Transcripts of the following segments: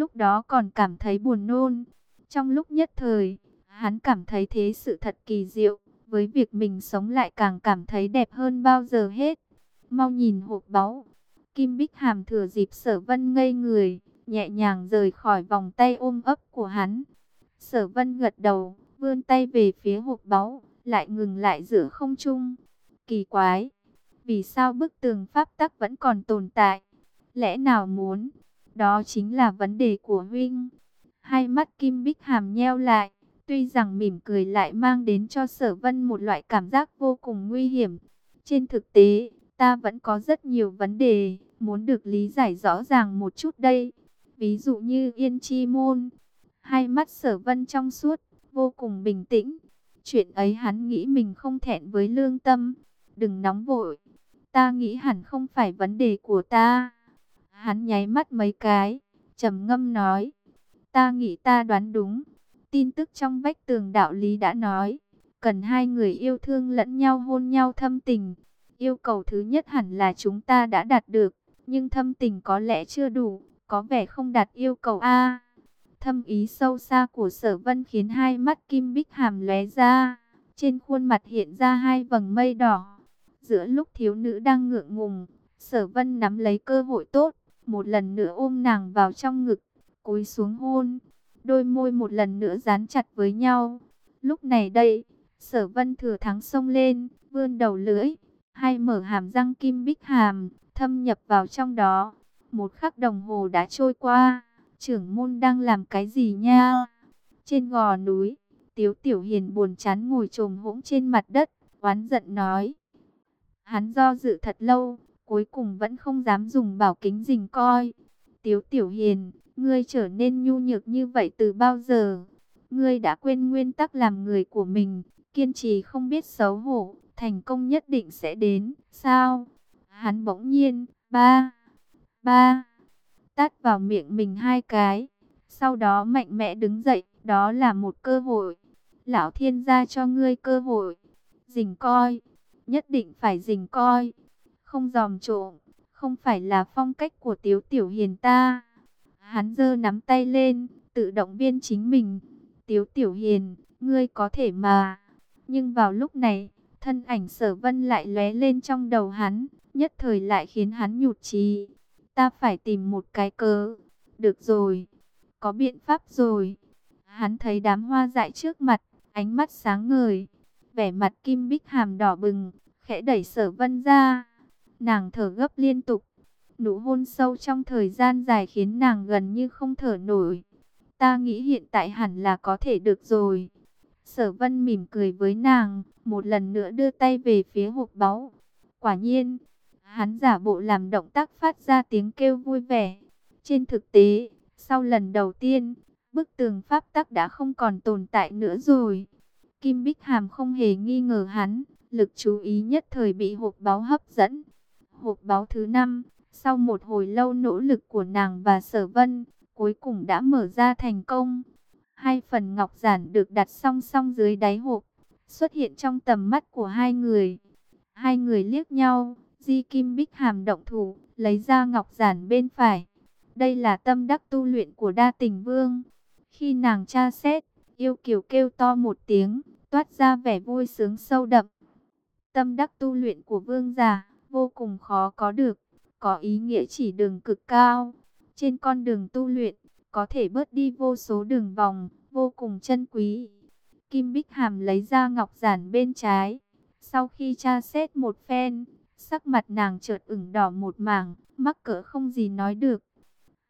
lúc đó còn cảm thấy buồn nôn. Trong lúc nhất thời, hắn cảm thấy thế sự thật kỳ diệu, với việc mình sống lại càng cảm thấy đẹp hơn bao giờ hết. Mau nhìn hộp báu, Kim Bích Hàm thừa dịp sở vân ngây người, nhẹ nhàng rời khỏi vòng tay ôm ấp của hắn. Sở vân gật đầu, vươn tay về phía hộp báu, lại ngừng lại giữa không trung. Kỳ quái, vì sao bức tường pháp tắc vẫn còn tồn tại? Lẽ nào muốn? Đó chính là vấn đề của huynh. Hai mắt Kim Bích Hàm nheo lại, tuy rằng mỉm cười lại mang đến cho sở vân một loại cảm giác vô cùng nguy hiểm. Trên thực tế, ta vẫn có rất nhiều vấn đề, muốn được lý giải rõ ràng một chút đây. Ví dụ như Yên Chi Môn, hai mắt sở vân trong suốt, vô cùng bình tĩnh. Chuyện ấy hắn nghĩ mình không thẹn với lương tâm. Đừng nóng vội, ta nghĩ hẳn không phải vấn đề của ta. Hắn nháy mắt mấy cái, trầm ngâm nói. Ta nghĩ ta đoán đúng. Tin tức trong vách tường đạo lý đã nói. Cần hai người yêu thương lẫn nhau hôn nhau thâm tình. Yêu cầu thứ nhất hẳn là chúng ta đã đạt được. Nhưng thâm tình có lẽ chưa đủ. Có vẻ không đạt yêu cầu A. Thâm ý sâu xa của sở vân khiến hai mắt kim bích hàm lóe ra. Trên khuôn mặt hiện ra hai vầng mây đỏ. Giữa lúc thiếu nữ đang ngượng ngùng, sở vân nắm lấy cơ hội tốt, một lần nữa ôm nàng vào trong ngực, cúi xuống hôn. Đôi môi một lần nữa dán chặt với nhau. Lúc này đây, sở vân thừa thắng sông lên, vươn đầu lưỡi, hai mở hàm răng kim bích hàm, thâm nhập vào trong đó. Một khắc đồng hồ đã trôi qua, trưởng môn đang làm cái gì nha? Trên gò núi, Tiếu Tiểu Hiền buồn chán ngồi trồm hỗn trên mặt đất, oán giận nói. Hắn do dự thật lâu, cuối cùng vẫn không dám dùng bảo kính rình coi. Tiếu Tiểu Hiền, ngươi trở nên nhu nhược như vậy từ bao giờ? Ngươi đã quên nguyên tắc làm người của mình, kiên trì không biết xấu hổ, thành công nhất định sẽ đến, sao? Hắn bỗng nhiên, ba, ba, tát vào miệng mình hai cái, sau đó mạnh mẽ đứng dậy, đó là một cơ hội. Lão thiên gia cho ngươi cơ hội, dình coi, nhất định phải dình coi, không dòm trộm, không phải là phong cách của tiếu tiểu hiền ta. Hắn giơ nắm tay lên, tự động viên chính mình. Tiếu tiểu hiền, ngươi có thể mà. Nhưng vào lúc này, thân ảnh sở vân lại lóe lên trong đầu hắn, nhất thời lại khiến hắn nhụt chí. Ta phải tìm một cái cớ. Được rồi, có biện pháp rồi. Hắn thấy đám hoa dại trước mặt, ánh mắt sáng ngời. Vẻ mặt kim bích hàm đỏ bừng, khẽ đẩy sở vân ra. Nàng thở gấp liên tục. Nụ hôn sâu trong thời gian dài khiến nàng gần như không thở nổi. Ta nghĩ hiện tại hẳn là có thể được rồi. Sở vân mỉm cười với nàng, một lần nữa đưa tay về phía hộp báu. Quả nhiên, hắn giả bộ làm động tác phát ra tiếng kêu vui vẻ. Trên thực tế, sau lần đầu tiên, bức tường pháp tắc đã không còn tồn tại nữa rồi. Kim Bích Hàm không hề nghi ngờ hắn, lực chú ý nhất thời bị hộp báo hấp dẫn. Hộp báo thứ năm, sau một hồi lâu nỗ lực của nàng và sở vân, cuối cùng đã mở ra thành công. Hai phần ngọc giản được đặt song song dưới đáy hộp, xuất hiện trong tầm mắt của hai người. Hai người liếc nhau, Di Kim Bích Hàm động thủ, lấy ra ngọc giản bên phải. Đây là tâm đắc tu luyện của đa tình vương. Khi nàng tra xét, yêu kiều kêu to một tiếng, toát ra vẻ vui sướng sâu đậm. Tâm đắc tu luyện của vương giả, vô cùng khó có được, có ý nghĩa chỉ đường cực cao. Trên con đường tu luyện, có thể bớt đi vô số đường vòng, vô cùng chân quý. Kim Bích Hàm lấy ra ngọc giản bên trái. Sau khi tra xét một phen, sắc mặt nàng chợt ửng đỏ một mảng, mắc cỡ không gì nói được.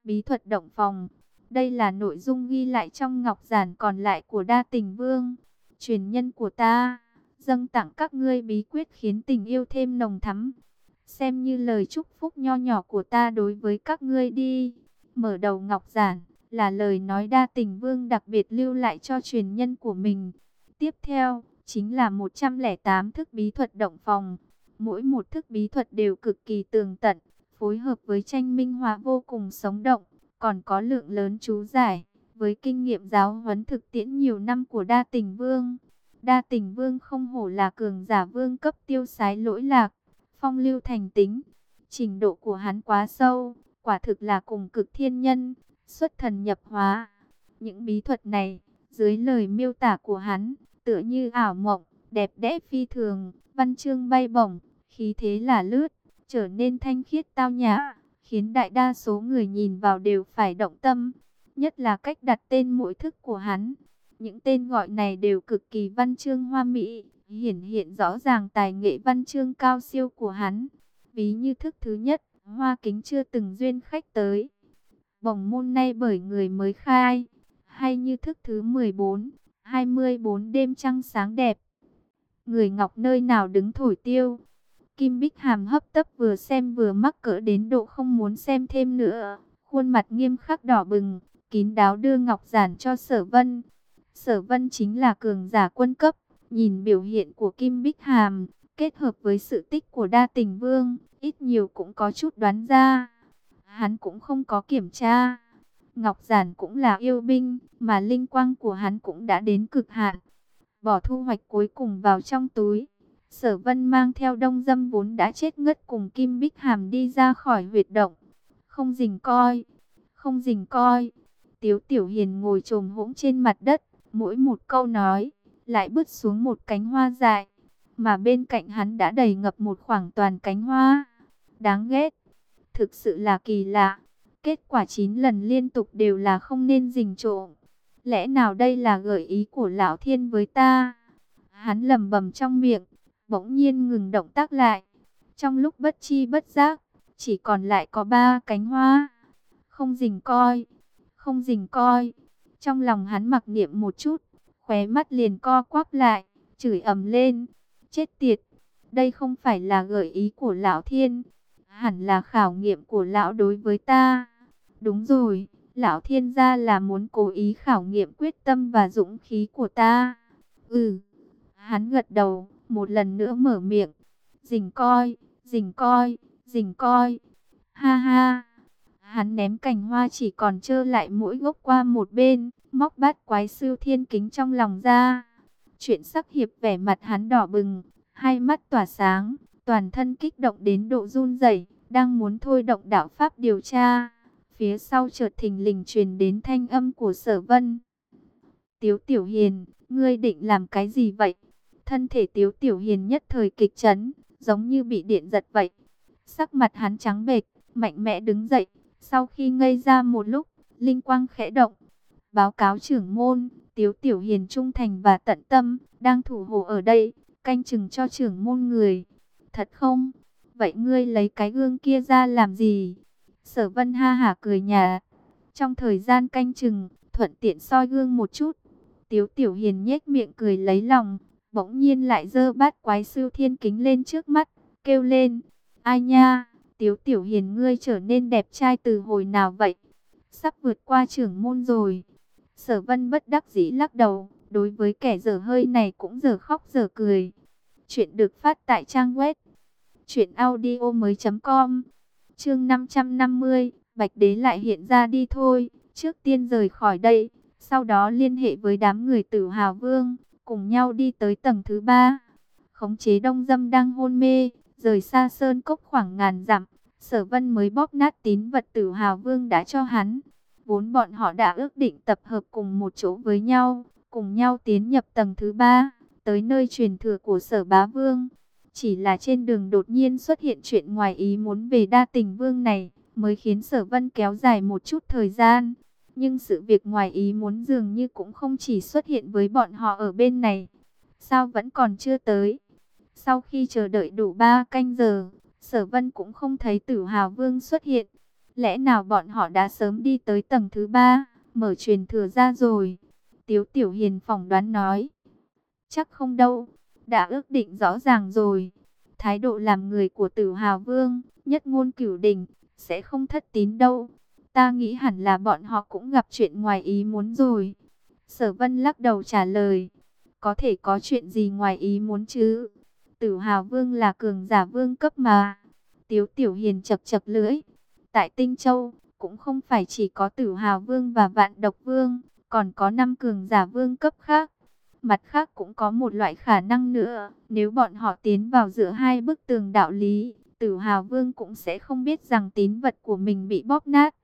Bí thuật động phòng, đây là nội dung ghi lại trong ngọc giản còn lại của đa tình vương. Truyền nhân của ta, dâng tặng các ngươi bí quyết khiến tình yêu thêm nồng thắm. Xem như lời chúc phúc nho nhỏ của ta đối với các ngươi đi. Mở đầu ngọc giản, là lời nói đa tình vương đặc biệt lưu lại cho truyền nhân của mình. Tiếp theo, chính là 108 thức bí thuật động phòng. Mỗi một thức bí thuật đều cực kỳ tường tận, phối hợp với tranh minh họa vô cùng sống động, còn có lượng lớn chú giải. Với kinh nghiệm giáo huấn thực tiễn nhiều năm của đa tình vương, đa tình vương không hổ là cường giả vương cấp tiêu sái lỗi lạc, phong lưu thành tính. Trình độ của hắn quá sâu, quả thực là cùng cực thiên nhân, xuất thần nhập hóa. Những bí thuật này, dưới lời miêu tả của hắn, tựa như ảo mộng, đẹp đẽ phi thường, văn chương bay bổng, khí thế là lướt, trở nên thanh khiết tao nhã, khiến đại đa số người nhìn vào đều phải động tâm, nhất là cách đặt tên mỗi thức của hắn. Những tên gọi này đều cực kỳ văn chương hoa mỹ, hiển hiện rõ ràng tài nghệ văn chương cao siêu của hắn. Ví như thức thứ nhất, hoa kính chưa từng duyên khách tới. Bồng môn nay bởi người mới khai, hay như thức thứ 14, 24 đêm trăng sáng đẹp. Người ngọc nơi nào đứng thổi tiêu. Kim Bích Hàm hấp tấp vừa xem vừa mắc cỡ đến độ không muốn xem thêm nữa. Khuôn mặt nghiêm khắc đỏ bừng, kín đáo đưa ngọc giản cho sở vân. Sở vân chính là cường giả quân cấp. Nhìn biểu hiện của Kim Bích Hàm, kết hợp với sự tích của đa tình vương, ít nhiều cũng có chút đoán ra. Hắn cũng không có kiểm tra. Ngọc Giản cũng là yêu binh, mà linh quang của hắn cũng đã đến cực hạn. Bỏ thu hoạch cuối cùng vào trong túi. Sở Vân mang theo đông dâm vốn đã chết ngất cùng Kim Bích Hàm đi ra khỏi huyệt động. Không dình coi, không dình coi. Tiếu Tiểu Hiền ngồi trồm hỗn trên mặt đất, mỗi một câu nói, lại bứt xuống một cánh hoa dại. Mà bên cạnh hắn đã đầy ngập một khoảng toàn cánh hoa. Đáng ghét, thực sự là kỳ lạ. Kết quả 9 lần liên tục đều là không nên rình trộm. Lẽ nào đây là gợi ý của lão thiên với ta? Hắn lầm bầm trong miệng, bỗng nhiên ngừng động tác lại. Trong lúc bất chi bất giác, chỉ còn lại có ba cánh hoa. Không rình coi, không rình coi. Trong lòng hắn mặc niệm một chút, khóe mắt liền co quắp lại, chửi ầm lên. Chết tiệt, đây không phải là gợi ý của lão thiên, hẳn là khảo nghiệm của lão đối với ta. Đúng rồi, lão thiên gia là muốn cố ý khảo nghiệm quyết tâm và dũng khí của ta. Ừ, hắn gật đầu, một lần nữa mở miệng. Dình coi, dình coi, dình coi. Ha ha. Hắn ném cành hoa chỉ còn trơ lại mỗi gốc qua một bên, móc bát quái sư thiên kính trong lòng ra. Chuyện sắc hiệp vẻ mặt hắn đỏ bừng, hai mắt tỏa sáng, toàn thân kích động đến độ run rẩy, đang muốn thôi động đạo pháp điều tra. Phía sau chợt thình lình truyền đến thanh âm của sở vân. Tiếu Tiểu Hiền, ngươi định làm cái gì vậy? Thân thể Tiếu Tiểu Hiền nhất thời kịch chấn, giống như bị điện giật vậy. Sắc mặt hắn trắng bệch, mạnh mẽ đứng dậy. Sau khi ngây ra một lúc, linh quang khẽ động. Báo cáo trưởng môn, Tiếu Tiểu Hiền trung thành và tận tâm, đang thủ hộ ở đây, canh chừng cho trưởng môn người. Thật không? Vậy ngươi lấy cái gương kia ra làm gì? Sở vân ha hả cười nhà. Trong thời gian canh chừng, thuận tiện soi gương một chút. Tiếu tiểu hiền nhếch miệng cười lấy lòng. Bỗng nhiên lại dơ bát quái siêu thiên kính lên trước mắt. Kêu lên. Ai nha, tiếu tiểu hiền ngươi trở nên đẹp trai từ hồi nào vậy? Sắp vượt qua trưởng môn rồi. Sở vân bất đắc dĩ lắc đầu. Đối với kẻ dở hơi này cũng dở khóc dở cười. Chuyện được phát tại trang web. Chuyện audio mới.com Chương 550, Bạch Đế lại hiện ra đi thôi, trước tiên rời khỏi đây, sau đó liên hệ với đám người tử hào vương, cùng nhau đi tới tầng thứ ba. Khống chế đông dâm đang hôn mê, rời xa sơn cốc khoảng ngàn dặm, sở vân mới bóp nát tín vật tử hào vương đã cho hắn. Vốn bọn họ đã ước định tập hợp cùng một chỗ với nhau, cùng nhau tiến nhập tầng thứ ba, tới nơi truyền thừa của sở bá vương. Chỉ là trên đường đột nhiên xuất hiện chuyện ngoài ý muốn về đa tình vương này, mới khiến sở vân kéo dài một chút thời gian. Nhưng sự việc ngoài ý muốn dường như cũng không chỉ xuất hiện với bọn họ ở bên này. Sao vẫn còn chưa tới? Sau khi chờ đợi đủ ba canh giờ, sở vân cũng không thấy tử hào vương xuất hiện. Lẽ nào bọn họ đã sớm đi tới tầng thứ ba, mở truyền thừa ra rồi? Tiếu Tiểu Hiền phỏng đoán nói. Chắc không đâu, đã ước định rõ ràng rồi. Thái độ làm người của tử hào vương, nhất ngôn cửu đình, sẽ không thất tín đâu. Ta nghĩ hẳn là bọn họ cũng gặp chuyện ngoài ý muốn rồi. Sở vân lắc đầu trả lời. Có thể có chuyện gì ngoài ý muốn chứ? Tử hào vương là cường giả vương cấp mà. Tiếu tiểu hiền chập chập lưỡi. Tại Tinh Châu, cũng không phải chỉ có tử hào vương và vạn độc vương, còn có năm cường giả vương cấp khác. Mặt khác cũng có một loại khả năng nữa, nếu bọn họ tiến vào giữa hai bức tường đạo lý, tử hào vương cũng sẽ không biết rằng tín vật của mình bị bóp nát.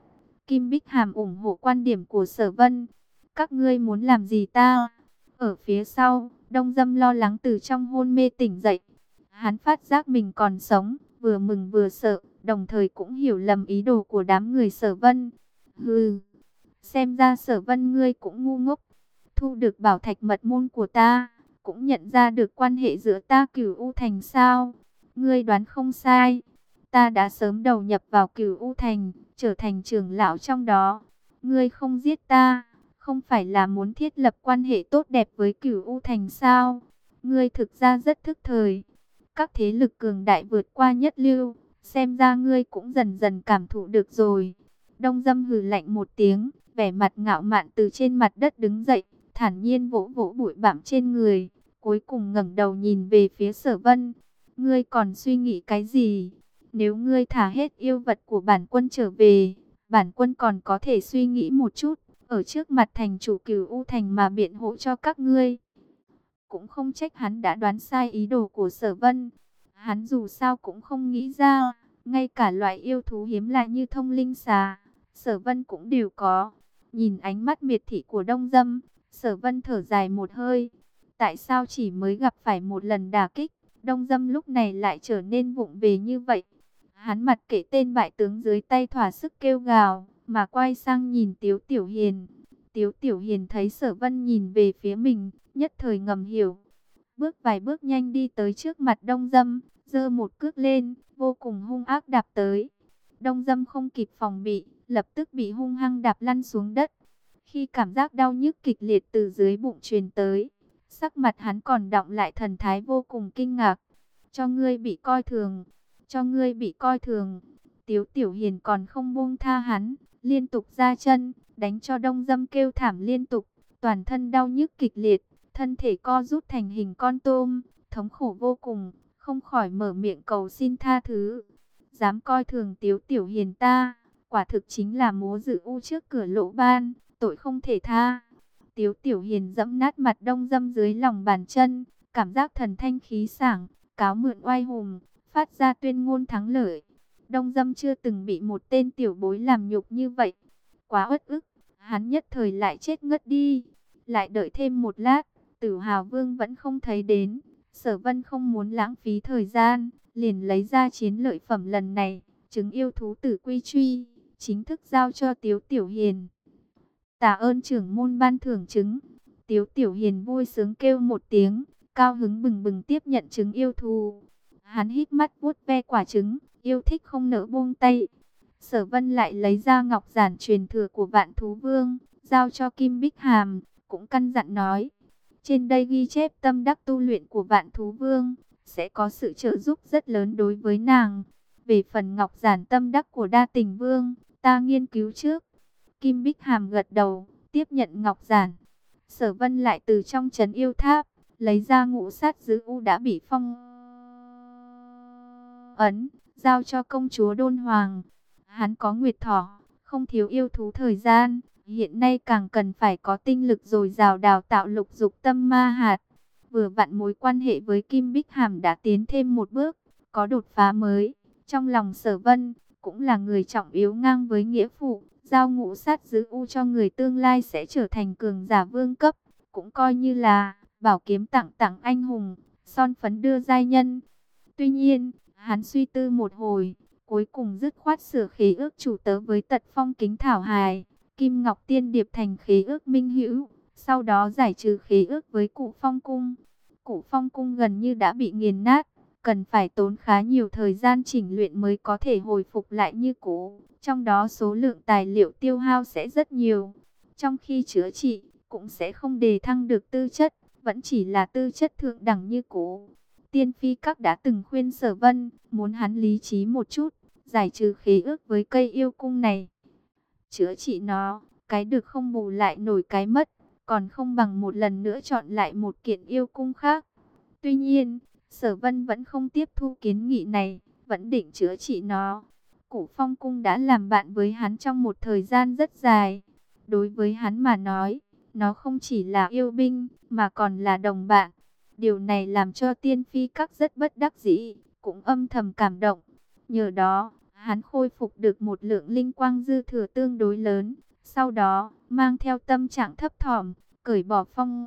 Kim Bích Hàm ủng hộ quan điểm của Sở Vân. Các ngươi muốn làm gì ta? Ở phía sau, Đông Dâm lo lắng từ trong hôn mê tỉnh dậy. Hắn phát giác mình còn sống, vừa mừng vừa sợ, đồng thời cũng hiểu lầm ý đồ của đám người Sở Vân. Hừ, xem ra Sở Vân ngươi cũng ngu ngốc. Thu được bảo thạch mật môn của ta, cũng nhận ra được quan hệ giữa ta Cửu U Thành sao? Ngươi đoán không sai, ta đã sớm đầu nhập vào Cửu U Thành, trở thành trưởng lão trong đó. Ngươi không giết ta, không phải là muốn thiết lập quan hệ tốt đẹp với Cửu U Thành sao? Ngươi thực ra rất thức thời. Các thế lực cường đại vượt qua nhất lưu, xem ra ngươi cũng dần dần cảm thụ được rồi. Đông Dâm hừ lạnh một tiếng, vẻ mặt ngạo mạn từ trên mặt đất đứng dậy, thản nhiên vỗ vỗ bụi bặm trên người, cuối cùng ngẩng đầu nhìn về phía Sở Vân. Ngươi còn suy nghĩ cái gì? Nếu ngươi thả hết yêu vật của bản quân trở về, bản quân còn có thể suy nghĩ một chút, ở trước mặt thành chủ cửu U Thành mà biện hộ cho các ngươi. Cũng không trách hắn đã đoán sai ý đồ của sở vân. Hắn dù sao cũng không nghĩ ra, ngay cả loại yêu thú hiếm lạ như thông linh xà, sở vân cũng đều có. Nhìn ánh mắt miệt thị của đông dâm, sở vân thở dài một hơi. Tại sao chỉ mới gặp phải một lần đả kích, đông dâm lúc này lại trở nên vụng về như vậy? Hắn mặt kể tên bại tướng dưới tay thỏa sức kêu gào, mà quay sang nhìn Tiếu Tiểu Hiền. Tiếu Tiểu Hiền thấy sở vân nhìn về phía mình, nhất thời ngầm hiểu. Bước vài bước nhanh đi tới trước mặt đông dâm, giơ một cước lên, vô cùng hung ác đạp tới. Đông dâm không kịp phòng bị, lập tức bị hung hăng đạp lăn xuống đất. Khi cảm giác đau nhức kịch liệt từ dưới bụng truyền tới, sắc mặt hắn còn động lại thần thái vô cùng kinh ngạc. Cho ngươi bị coi thường, cho ngươi bị coi thường. Tiếu Tiểu Hiền còn không buông tha hắn, liên tục ra chân, đánh cho đông dâm kêu thảm liên tục, toàn thân đau nhức kịch liệt, thân thể co rút thành hình con tôm, thống khổ vô cùng, không khỏi mở miệng cầu xin tha thứ. Dám coi thường tiếu tiểu hiền ta, quả thực chính là múa dự u trước cửa lỗ ban, tội không thể tha. Tiếu tiểu hiền dẫm nát mặt đông dâm dưới lòng bàn chân, cảm giác thần thanh khí sảng, cáo mượn oai hùng, phát ra tuyên ngôn thắng lợi. Đông dâm chưa từng bị một tên tiểu bối làm nhục như vậy. Quá uất ức, hắn nhất thời lại chết ngất đi. Lại đợi thêm một lát, tử hào vương vẫn không thấy đến. Sở vân không muốn lãng phí thời gian, liền lấy ra chiến lợi phẩm lần này. Chứng yêu thú tử quy truy, chính thức giao cho Tiếu Tiểu Hiền. Tạ ơn trưởng môn ban thưởng chứng. Tiếu Tiểu Hiền vui sướng kêu một tiếng, cao hứng bừng bừng tiếp nhận chứng yêu thú. Hắn hít mắt vuốt ve quả trứng, yêu thích không nỡ buông tay. Sở Vân lại lấy ra ngọc giản truyền thừa của Vạn Thú Vương, giao cho Kim Bích Hàm, cũng căn dặn nói: trên đây ghi chép tâm đắc tu luyện của Vạn Thú Vương, sẽ có sự trợ giúp rất lớn đối với nàng. Về phần ngọc giản tâm đắc của Đa Tình Vương, ta nghiên cứu trước. Kim Bích Hàm gật đầu, tiếp nhận ngọc giản. Sở Vân lại từ trong trấn yêu tháp, lấy ra ngũ sát giữ u đã bị phong ấn, giao cho công chúa Đôn Hoàng. Hắn có nguyệt thỏ, không thiếu yêu thú thời gian, hiện nay càng cần phải có tinh lực dồi dào đào tạo lục dục tâm ma hạt. Vừa vặn mối quan hệ với Kim Bích Hàm đã tiến thêm một bước, có đột phá mới. Trong lòng sở vân, cũng là người trọng yếu ngang với nghĩa phụ, giao ngũ sát giữ u cho người tương lai sẽ trở thành cường giả vương cấp, cũng coi như là bảo kiếm tặng tặng anh hùng, son phấn đưa giai nhân. Tuy nhiên, Hắn suy tư một hồi, cuối cùng dứt khoát sửa khí ước chủ tớ với tật phong kính thảo hài, Kim Ngọc Tiên Điệp thành khí ước minh hữu, sau đó giải trừ khí ước với cụ phong cung. Cụ phong cung gần như đã bị nghiền nát, cần phải tốn khá nhiều thời gian chỉnh luyện mới có thể hồi phục lại như cũ. Trong đó số lượng tài liệu tiêu hao sẽ rất nhiều. Trong khi chữa trị, cũng sẽ không đề thăng được tư chất, vẫn chỉ là tư chất thượng đẳng như cũ. Tiên phi các đã từng khuyên sở vân, muốn hắn lý trí một chút, giải trừ khế ước với cây yêu cung này. Chữa trị nó, cái được không bù lại nổi cái mất, còn không bằng một lần nữa chọn lại một kiện yêu cung khác. Tuy nhiên, sở vân vẫn không tiếp thu kiến nghị này, vẫn định chữa trị nó. Cổ phong cung đã làm bạn với hắn trong một thời gian rất dài. Đối với hắn mà nói, nó không chỉ là yêu binh, mà còn là đồng bạn. Điều này làm cho tiên phi các rất bất đắc dĩ, cũng âm thầm cảm động. Nhờ đó, hắn khôi phục được một lượng linh quang dư thừa tương đối lớn. Sau đó, mang theo tâm trạng thấp thỏm, cởi bỏ phong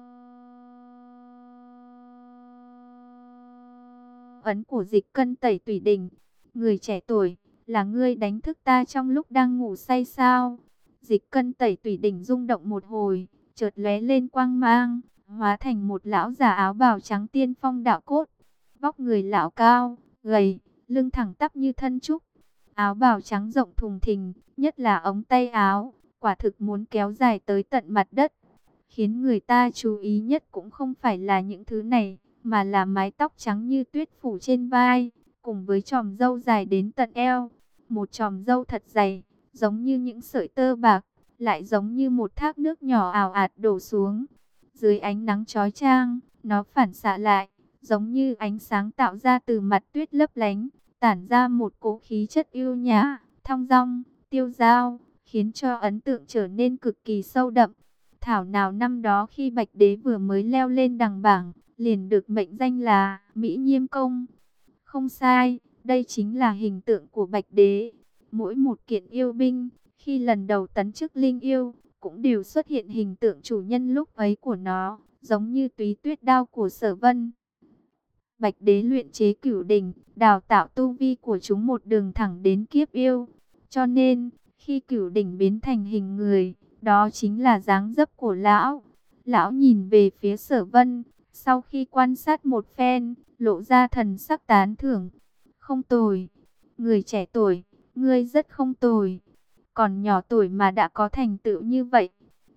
ấn của dịch cân tẩy tủy đỉnh. Người trẻ tuổi, là ngươi đánh thức ta trong lúc đang ngủ say sao? Dịch cân tẩy tủy đỉnh rung động một hồi, chợt lóe lên quang mang, hóa thành một lão già áo bào trắng tiên phong đạo cốt. Vóc người lão cao, gầy, lưng thẳng tắp như thân trúc. Áo bào trắng rộng thùng thình, nhất là ống tay áo, quả thực muốn kéo dài tới tận mặt đất. Khiến người ta chú ý nhất cũng không phải là những thứ này, mà là mái tóc trắng như tuyết phủ trên vai, cùng với tròm râu dài đến tận eo. Một tròm râu thật dày, giống như những sợi tơ bạc, lại giống như một thác nước nhỏ ảo ạt đổ xuống. Dưới ánh nắng chói chang, nó phản xạ lại, giống như ánh sáng tạo ra từ mặt tuyết lấp lánh, tản ra một cỗ khí chất yêu nhã, thong dong, tiêu dao, khiến cho ấn tượng trở nên cực kỳ sâu đậm. Thảo nào năm đó khi Bạch Đế vừa mới leo lên đằng bảng, liền được mệnh danh là Mỹ Nhiêm Công. Không sai, đây chính là hình tượng của Bạch Đế. Mỗi một kiện yêu binh, khi lần đầu tấn chức linh yêu, cũng đều xuất hiện hình tượng chủ nhân lúc ấy của nó, giống như túy tuyết đao của sở vân. Bạch đế luyện chế cửu đỉnh, đào tạo tu vi của chúng một đường thẳng đến kiếp yêu. Cho nên, khi cửu đỉnh biến thành hình người, đó chính là dáng dấp của lão. Lão nhìn về phía sở vân, sau khi quan sát một phen, lộ ra thần sắc tán thưởng. Không tồi, người trẻ tuổi, ngươi rất không tồi. Còn nhỏ tuổi mà đã có thành tựu như vậy.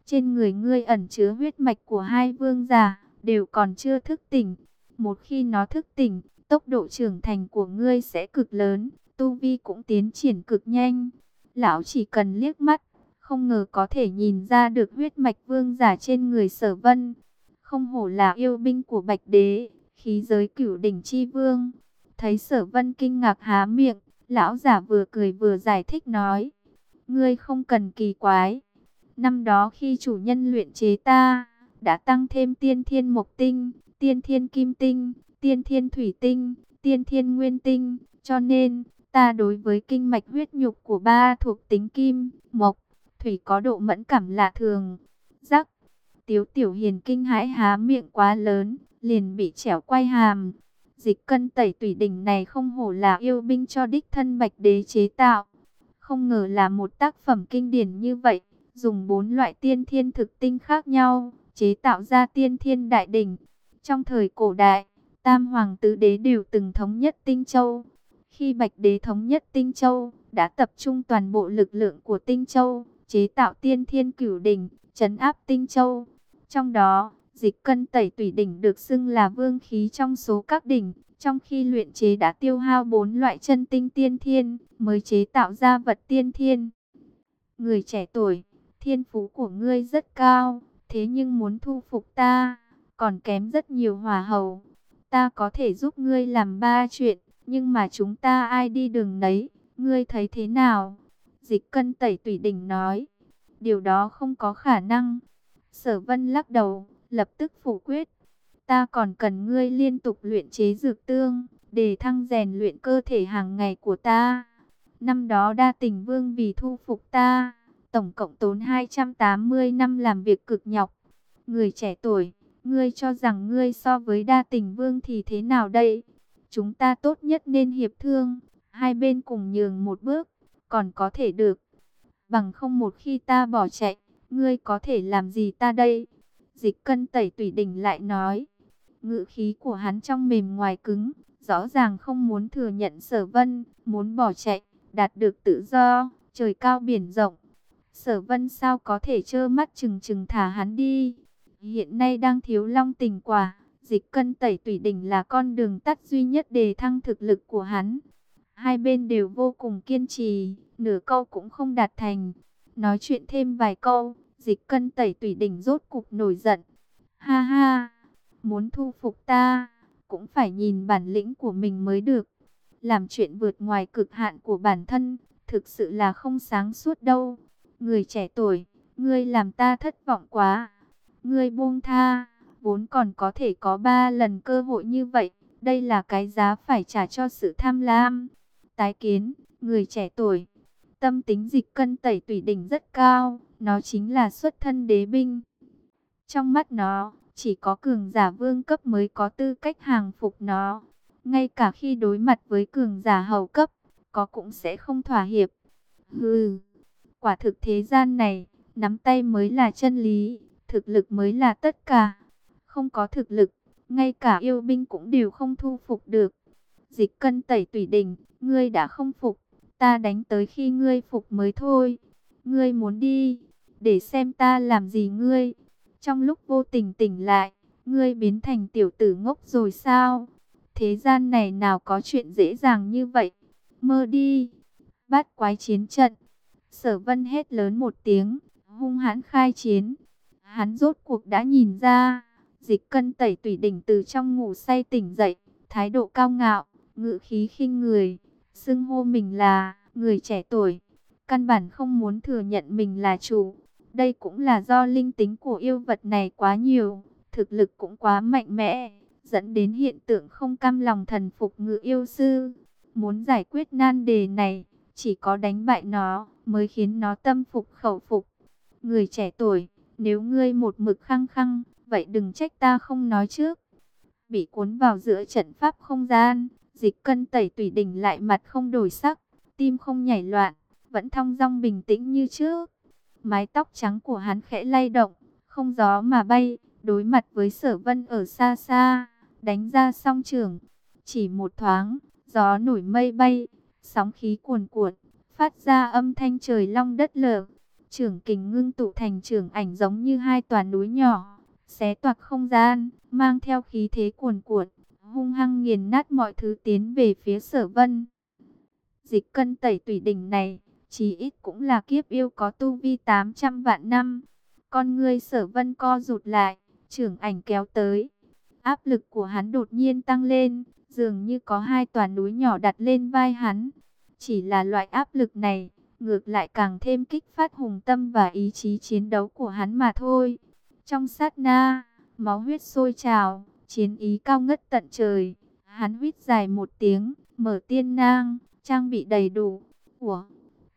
Trên người ngươi ẩn chứa huyết mạch của hai vương già, đều còn chưa thức tỉnh. Một khi nó thức tỉnh, tốc độ trưởng thành của ngươi sẽ cực lớn, tu vi cũng tiến triển cực nhanh. Lão chỉ cần liếc mắt, không ngờ có thể nhìn ra được huyết mạch vương giả trên người sở vân. Không hổ là yêu binh của bạch đế, khí giới cửu đỉnh chi vương. Thấy sở vân kinh ngạc há miệng, lão giả vừa cười vừa giải thích nói. Ngươi không cần kỳ quái. Năm đó khi chủ nhân luyện chế ta, đã tăng thêm tiên thiên mộc tinh, tiên thiên kim tinh, tiên thiên thủy tinh, tiên thiên nguyên tinh. Cho nên, ta đối với kinh mạch huyết nhục của ba thuộc tính kim, mộc, thủy có độ mẫn cảm lạ thường. Giác tiếu tiểu hiền kinh hãi há miệng quá lớn, liền bị chẻo quay hàm. Dịch cân tẩy tủy đỉnh này không hổ là yêu binh cho đích thân bạch đế chế tạo. Không ngờ là một tác phẩm kinh điển như vậy, dùng bốn loại tiên thiên thực tinh khác nhau, chế tạo ra tiên thiên đại đỉnh. Trong thời cổ đại, Tam Hoàng Tứ Đế đều từng thống nhất Tinh Châu. Khi Bạch Đế thống nhất Tinh Châu, đã tập trung toàn bộ lực lượng của Tinh Châu, chế tạo tiên thiên cửu đỉnh, chấn áp Tinh Châu. Trong đó, dịch cân tẩy tủy đỉnh được xưng là vương khí trong số các đỉnh, trong khi luyện chế đã tiêu hao bốn loại chân tinh tiên thiên, mới chế tạo ra vật tiên thiên. Người trẻ tuổi, thiên phú của ngươi rất cao, thế nhưng muốn thu phục ta, còn kém rất nhiều hòa hầu. Ta có thể giúp ngươi làm ba chuyện, nhưng mà chúng ta ai đi đường nấy, ngươi thấy thế nào? Dịch cân tẩy tủy đỉnh nói, điều đó không có khả năng. Sở vân lắc đầu, lập tức phủ quyết. Ta còn cần ngươi liên tục luyện chế dược tương, để thăng rèn luyện cơ thể hàng ngày của ta. Năm đó đa tình vương vì thu phục ta, tổng cộng tốn 280 năm làm việc cực nhọc. Người trẻ tuổi, ngươi cho rằng ngươi so với đa tình vương thì thế nào đây? Chúng ta tốt nhất nên hiệp thương, hai bên cùng nhường một bước, còn có thể được. Bằng không một khi ta bỏ chạy, ngươi có thể làm gì ta đây? Dịch cân tẩy tủy đỉnh lại nói. Ngự khí của hắn trong mềm ngoài cứng, rõ ràng không muốn thừa nhận sở vân, muốn bỏ chạy, đạt được tự do, trời cao biển rộng. Sở vân sao có thể trơ mắt chừng chừng thả hắn đi. Hiện nay đang thiếu long tình quả, dịch cân tẩy tủy đỉnh là con đường tắt duy nhất để thăng thực lực của hắn. Hai bên đều vô cùng kiên trì, nửa câu cũng không đạt thành. Nói chuyện thêm vài câu, dịch cân tẩy tủy đỉnh rốt cục nổi giận. Ha ha, muốn thu phục ta, cũng phải nhìn bản lĩnh của mình mới được. Làm chuyện vượt ngoài cực hạn của bản thân, thực sự là không sáng suốt đâu. Người trẻ tuổi, ngươi làm ta thất vọng quá. Ngươi buông tha, vốn còn có thể có ba lần cơ hội như vậy. Đây là cái giá phải trả cho sự tham lam. Tái kiến, người trẻ tuổi. Tâm tính dịch cân tẩy tủy đỉnh rất cao, nó chính là xuất thân đế binh. Trong mắt nó, chỉ có cường giả vương cấp mới có tư cách hàng phục nó. Ngay cả khi đối mặt với cường giả hầu cấp, có cũng sẽ không thỏa hiệp. Hừ, quả thực thế gian này, nắm tay mới là chân lý, thực lực mới là tất cả. Không có thực lực, ngay cả yêu binh cũng đều không thu phục được. Dịch cân tẩy tủy đỉnh, ngươi đã không phục, ta đánh tới khi ngươi phục mới thôi. Ngươi muốn đi, để xem ta làm gì ngươi. Trong lúc vô tình tỉnh lại, ngươi biến thành tiểu tử ngốc rồi sao? Thế gian này nào có chuyện dễ dàng như vậy? Mơ đi! Bát quái chiến trận. Sở vân hét lớn một tiếng, hung hãn khai chiến. Hắn rốt cuộc đã nhìn ra, dịch cân tẩy tủy đỉnh từ trong ngủ say tỉnh dậy, thái độ cao ngạo, ngự khí khinh người, xưng hô mình là người trẻ tuổi, căn bản không muốn thừa nhận mình là chủ. Đây cũng là do linh tính của yêu vật này quá nhiều, thực lực cũng quá mạnh mẽ, dẫn đến hiện tượng không cam lòng thần phục ngự yêu sư. Muốn giải quyết nan đề này, chỉ có đánh bại nó mới khiến nó tâm phục khẩu phục. Người trẻ tuổi, nếu ngươi một mực khăng khăng, vậy đừng trách ta không nói trước. Bị cuốn vào giữa trận pháp không gian, dịch cân tẩy tùy đỉnh lại mặt không đổi sắc, tim không nhảy loạn, vẫn thong dong bình tĩnh như trước. Mái tóc trắng của hắn khẽ lay động, không gió mà bay, đối mặt với sở vân ở xa xa, đánh ra song trường. Chỉ một thoáng, gió nổi mây bay, sóng khí cuồn cuộn, phát ra âm thanh trời long đất lở. Trường kình ngưng tụ thành trường ảnh giống như hai tòa núi nhỏ, xé toạc không gian, mang theo khí thế cuồn cuộn, hung hăng nghiền nát mọi thứ tiến về phía sở vân. Dịch cân tẩy tủy đỉnh này, chí ít cũng là kiếp yêu có tu vi 800 vạn năm. Con ngươi sở vân co rụt lại, trưởng ảnh kéo tới. Áp lực của hắn đột nhiên tăng lên, dường như có hai tòa núi nhỏ đặt lên vai hắn. Chỉ là loại áp lực này, ngược lại càng thêm kích phát hùng tâm và ý chí chiến đấu của hắn mà thôi. Trong sát na, máu huyết sôi trào, chiến ý cao ngất tận trời. Hắn huyết dài một tiếng, mở tiên nang, trang bị đầy đủ. Ủa?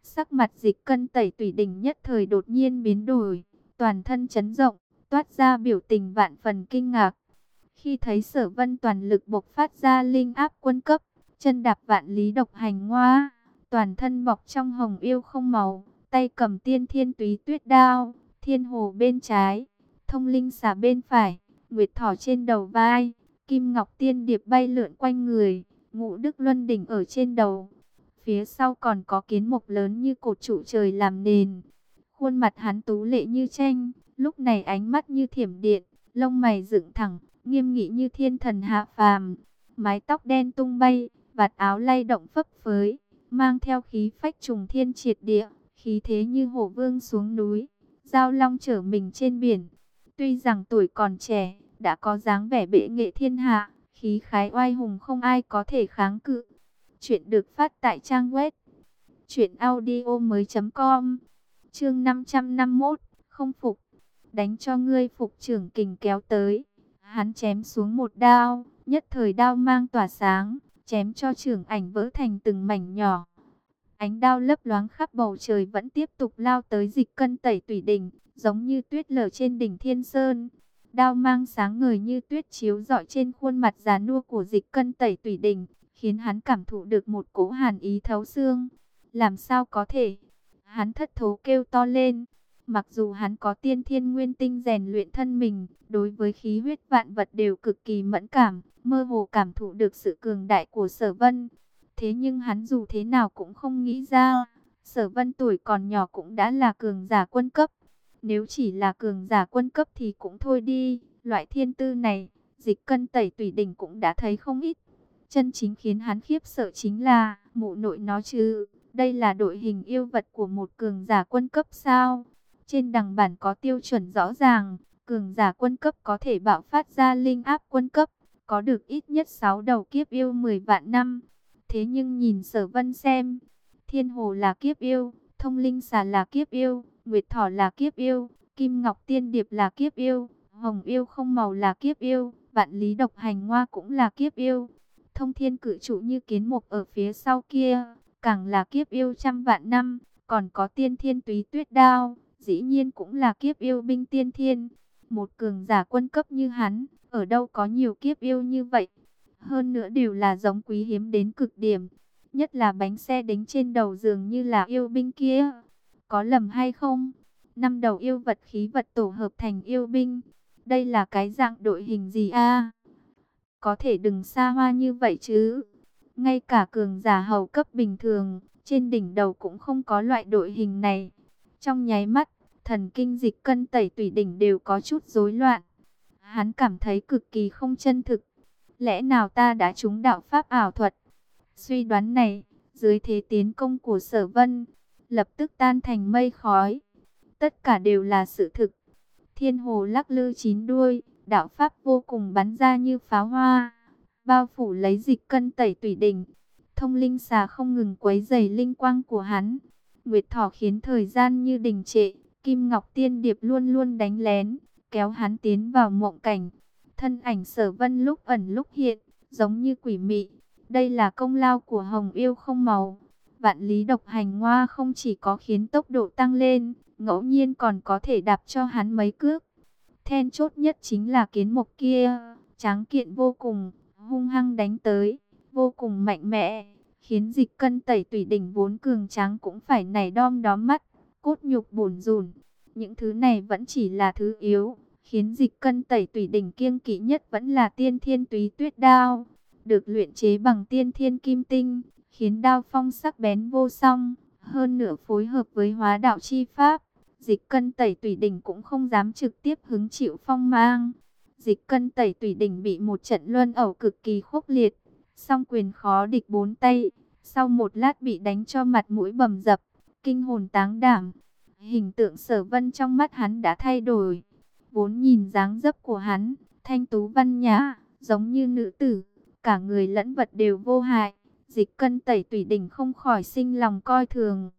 Sắc mặt dịch cân tẩy tủy đỉnh nhất thời đột nhiên biến đổi, toàn thân chấn rộng, toát ra biểu tình vạn phần kinh ngạc. Khi thấy sở vân toàn lực bộc phát ra linh áp quân cấp, chân đạp vạn lý độc hành ngoa, toàn thân bọc trong hồng yêu không màu, tay cầm tiên thiên túy tuyết đao, thiên hồ bên trái, thông linh xà bên phải, nguyệt thỏ trên đầu vai, kim ngọc tiên điệp bay lượn quanh người, ngũ đức luân đỉnh ở trên đầu. Phía sau còn có kiến mục lớn như cột trụ trời làm nền. Khuôn mặt hắn tú lệ như tranh, lúc này ánh mắt như thiểm điện, lông mày dựng thẳng, nghiêm nghị như thiên thần hạ phàm. Mái tóc đen tung bay, vạt áo lay động phấp phới, mang theo khí phách trùng thiên triệt địa, khí thế như hổ vương xuống núi, giao long trở mình trên biển. Tuy rằng tuổi còn trẻ, đã có dáng vẻ bệ nghệ thiên hạ, khí khái oai hùng không ai có thể kháng cự. Chuyện được phát tại trang web truyệnaudiomoi.com. Chương 551, không phục, đánh cho ngươi phục trưởng kình kéo tới. Hắn chém xuống một đao, nhất thời đao mang tỏa sáng, chém cho trưởng ảnh vỡ thành từng mảnh nhỏ. Ánh đao lấp loáng khắp bầu trời vẫn tiếp tục lao tới dịch cân tẩy tủy đỉnh, giống như tuyết lở trên đỉnh Thiên Sơn. Đao mang sáng ngời như tuyết chiếu rọi trên khuôn mặt già nua của dịch cân tẩy tủy đỉnh, khiến hắn cảm thụ được một cỗ hàn ý thấu xương. Làm sao có thể? Hắn thất thố kêu to lên. Mặc dù hắn có tiên thiên nguyên tinh rèn luyện thân mình, đối với khí huyết vạn vật đều cực kỳ mẫn cảm, mơ hồ cảm thụ được sự cường đại của sở vân. Thế nhưng hắn dù thế nào cũng không nghĩ ra, sở vân tuổi còn nhỏ cũng đã là cường giả quân cấp. Nếu chỉ là cường giả quân cấp thì cũng thôi đi, loại thiên tư này, dịch cân tẩy tùy đỉnh cũng đã thấy không ít. Chân chính khiến hắn khiếp sợ chính là mụ nội nó chứ. Đây là đội hình yêu vật của một cường giả quân cấp sao? Trên đằng bản có tiêu chuẩn rõ ràng, cường giả quân cấp có thể bạo phát ra linh áp quân cấp, có được ít nhất 6 đầu kiếp yêu 10 vạn năm. Thế nhưng nhìn sở vân xem, thiên hồ là kiếp yêu, thông linh xà là kiếp yêu, nguyệt thỏ là kiếp yêu, kim ngọc tiên điệp là kiếp yêu, hồng yêu không màu là kiếp yêu, vạn lý độc hành hoa cũng là kiếp yêu thông thiên cử trụ như kiến mục ở phía sau kia, càng là kiếp yêu trăm vạn năm, còn có tiên thiên túy tuyết đao, dĩ nhiên cũng là kiếp yêu binh tiên thiên. Một cường giả quân cấp như hắn, ở đâu có nhiều kiếp yêu như vậy. Hơn nữa đều là giống quý hiếm đến cực điểm. Nhất là bánh xe đính trên đầu giường như là yêu binh kia. Có lầm hay không? Năm đầu yêu vật khí vật tổ hợp thành yêu binh. Đây là cái dạng đội hình gì a? Có thể đừng xa hoa như vậy chứ. Ngay cả cường giả hầu cấp bình thường, trên đỉnh đầu cũng không có loại đội hình này. Trong nháy mắt, thần kinh dịch cân tẩy tủy đỉnh đều có chút rối loạn. Hắn cảm thấy cực kỳ không chân thực. Lẽ nào ta đã trúng đạo pháp ảo thuật? Suy đoán này, dưới thế tiến công của sở vân, lập tức tan thành mây khói. Tất cả đều là sự thực. Thiên hồ lắc lư chín đuôi, đạo pháp vô cùng bắn ra như pháo hoa. Bao phủ lấy dịch cân tẩy tủy đỉnh. Thông linh xà không ngừng quấy dày linh quang của hắn. Nguyệt thỏ khiến thời gian như đình trệ. Kim Ngọc Tiên Điệp luôn luôn đánh lén, kéo hắn tiến vào mộng cảnh. Thân ảnh sở vân lúc ẩn lúc hiện, giống như quỷ mị. Đây là công lao của Hồng Yêu không màu. Vạn lý độc hành hoa không chỉ có khiến tốc độ tăng lên, ngẫu nhiên còn có thể đạp cho hắn mấy cước. Then chốt nhất chính là kiến mộc kia, tráng kiện vô cùng, hung hăng đánh tới, vô cùng mạnh mẽ, khiến dịch cân tẩy tủy đỉnh vốn cường tráng cũng phải nảy đom đóm mắt, cốt nhục bùn rùn. Những thứ này vẫn chỉ là thứ yếu, khiến dịch cân tẩy tủy đỉnh kiêng kỵ nhất vẫn là tiên thiên túy tuyết đao, được luyện chế bằng tiên thiên kim tinh, khiến đao phong sắc bén vô song, hơn nữa phối hợp với hóa đạo chi pháp. Dịch cân tẩy tủy đỉnh cũng không dám trực tiếp hứng chịu phong mang. Dịch cân tẩy tủy đỉnh bị một trận luân ẩu cực kỳ khốc liệt, song quyền khó địch bốn tay, sau một lát bị đánh cho mặt mũi bầm dập, kinh hồn táng đảm. Hình tượng sở vân trong mắt hắn đã thay đổi. Vốn nhìn dáng dấp của hắn, thanh tú văn nhã, giống như nữ tử, cả người lẫn vật đều vô hại. Dịch cân tẩy tủy đỉnh không khỏi sinh lòng coi thường.